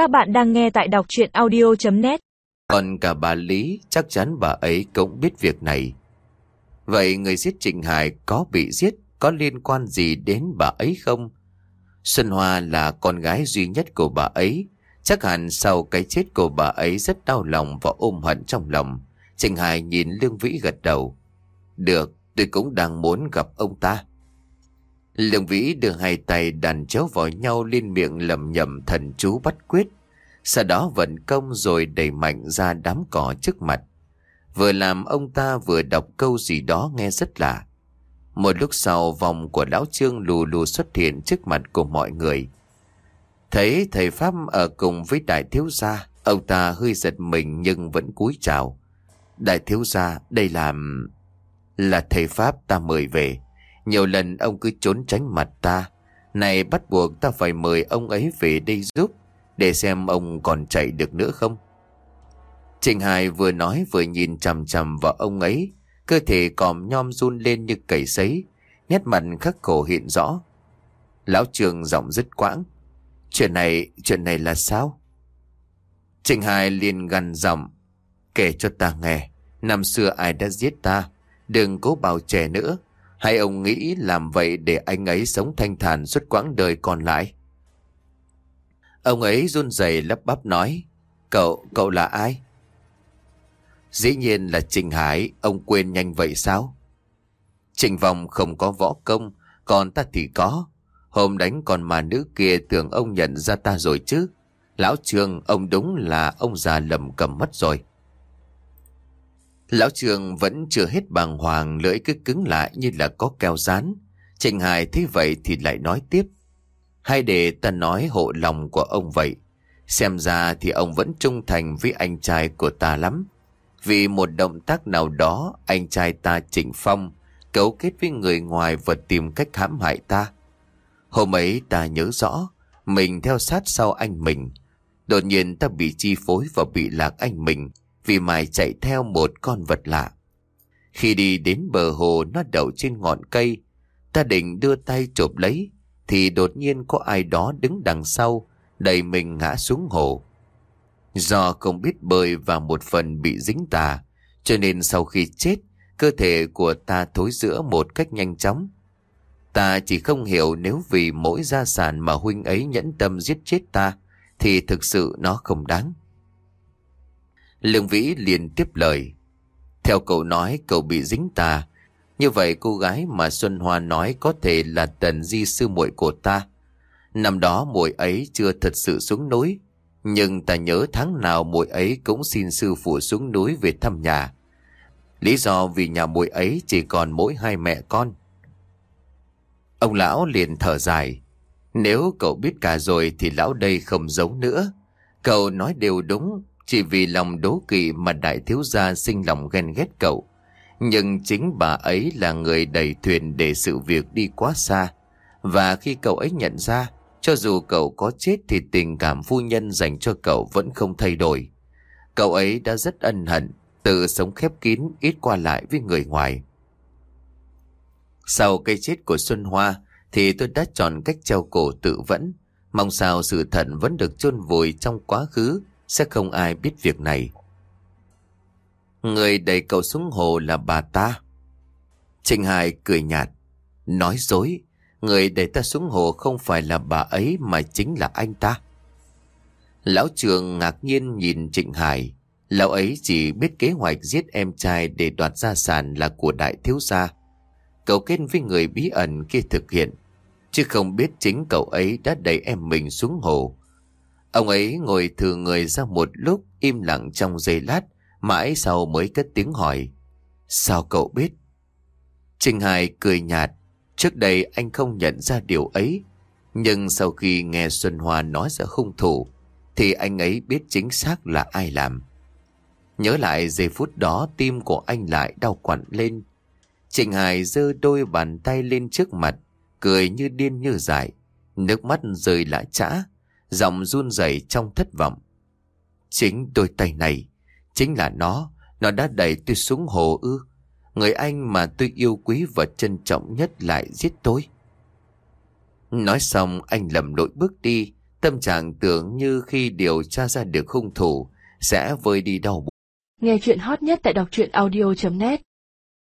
Các bạn đang nghe tại đọc chuyện audio.net Còn cả bà Lý chắc chắn bà ấy cũng biết việc này. Vậy người giết Trịnh Hải có bị giết có liên quan gì đến bà ấy không? Xuân Hoa là con gái duy nhất của bà ấy. Chắc hẳn sau cái chết của bà ấy rất đau lòng và ôm hận trong lòng. Trịnh Hải nhìn Lương Vĩ gật đầu. Được, tôi cũng đang muốn gặp ông ta. Lương Vĩ đưa hai tay đàn chéo vào nhau lên miệng lầm nhầm thần chú bắt quyết. Sau đó vận công rồi đẩy mạnh ra đám cỏ trước mặt. Vừa làm ông ta vừa đọc câu gì đó nghe rất lạ. Một lúc sau vòng của lão trương lù lù xuất hiện trước mặt của mọi người. Thấy thầy Pháp ở cùng với đại thiếu gia, ông ta hơi giật mình nhưng vẫn cúi chào. Đại thiếu gia, đây là... Là thầy Pháp ta mời về. Nhiều lần ông cứ trốn tránh mặt ta. Này bắt buộc ta phải mời ông ấy về đây giúp. Để xem ông còn chạy được nữa không. Trịnh Hải vừa nói vừa nhìn chằm chằm vào ông ấy. Cơ thể còm nhom run lên như cầy sấy. Nét mặt khắc khổ hiện rõ. Lão trường giọng dứt quãng. Chuyện này, chuyện này là sao? Trịnh Hải liền gằn giọng. Kể cho ta nghe. Năm xưa ai đã giết ta? Đừng cố bào trẻ nữa. Hay ông nghĩ làm vậy để anh ấy sống thanh thản suốt quãng đời còn lại? Ông ấy run rẩy lắp bắp nói. Cậu, cậu là ai? Dĩ nhiên là Trình Hải, ông quên nhanh vậy sao? Trình Vòng không có võ công, còn ta thì có. Hôm đánh còn mà nữ kia tưởng ông nhận ra ta rồi chứ. Lão Trương, ông đúng là ông già lầm cầm mất rồi. Lão trường vẫn chưa hết bàng hoàng, lưỡi cứ cứng lại như là có keo rán. Trình Hải thấy vậy thì lại nói tiếp. Hay để ta nói hộ lòng của ông vậy. Xem ra thì ông vẫn trung thành với anh trai của ta lắm. Vì một động tác nào đó, anh trai ta Trịnh Phong cấu kết với người ngoài và tìm cách hãm hại ta. Hôm ấy ta nhớ rõ, mình theo sát sau anh mình. Đột nhiên ta bị chi phối và bị lạc anh mình vì mài chạy theo một con vật lạ. Khi đi đến bờ hồ nó đậu trên ngọn cây, ta định đưa tay chộp lấy, thì đột nhiên có ai đó đứng đằng sau, đẩy mình ngã xuống hồ. Do không biết bơi và một phần bị dính tà, cho nên sau khi chết, cơ thể của ta thối giữa một cách nhanh chóng. Ta chỉ không hiểu nếu vì mỗi gia sản mà huynh ấy nhẫn tâm giết chết ta, thì thực sự nó không đáng. Lương Vĩ liền tiếp lời. Theo cậu nói cậu bị dính tà. Như vậy cô gái mà Xuân Hoa nói có thể là tần di sư muội của ta. Năm đó muội ấy chưa thật sự xuống núi. Nhưng ta nhớ tháng nào muội ấy cũng xin sư phụ xuống núi về thăm nhà. Lý do vì nhà muội ấy chỉ còn mỗi hai mẹ con. Ông lão liền thở dài. Nếu cậu biết cả rồi thì lão đây không giấu nữa. Cậu nói đều đúng, chỉ vì lòng đố kỵ mà đại thiếu gia sinh lòng ghen ghét cậu. Nhưng chính bà ấy là người đẩy thuyền để sự việc đi quá xa. Và khi cậu ấy nhận ra, cho dù cậu có chết thì tình cảm phu nhân dành cho cậu vẫn không thay đổi. Cậu ấy đã rất ân hận, tự sống khép kín, ít qua lại với người ngoài. Sau cái chết của Xuân Hoa, thì tôi đã chọn cách treo cổ tự vẫn. Mong sao sự thật vẫn được chôn vùi trong quá khứ sẽ không ai biết việc này. Người đẩy cậu xuống hồ là bà ta. Trịnh Hải cười nhạt. Nói dối, người đẩy ta xuống hồ không phải là bà ấy mà chính là anh ta. Lão trường ngạc nhiên nhìn Trịnh Hải. Lão ấy chỉ biết kế hoạch giết em trai để đoạt gia sản là của đại thiếu gia. Cậu kết với người bí ẩn kia thực hiện. Chứ không biết chính cậu ấy đã đẩy em mình xuống hồ. Ông ấy ngồi thừa người ra một lúc im lặng trong giây lát, mãi sau mới cất tiếng hỏi. Sao cậu biết? Trình Hải cười nhạt, trước đây anh không nhận ra điều ấy. Nhưng sau khi nghe Xuân Hoa nói ra hung thủ, thì anh ấy biết chính xác là ai làm. Nhớ lại giây phút đó tim của anh lại đau quặn lên. Trịnh Hải giơ đôi bàn tay lên trước mặt, cười như điên như dại, nước mắt rơi lã chã giọng run rẩy trong thất vọng. Chính đôi tay này, chính là nó, nó đã đẩy tôi xuống hồ ư. Người anh mà tôi yêu quý và trân trọng nhất lại giết tôi. Nói xong anh lầm lội bước đi, Tâm trạng tưởng như khi điều tra ra được hung thủ Sẽ vơi đi đau buồn Nghe chuyện hot nhất tại đọc truyện audio.net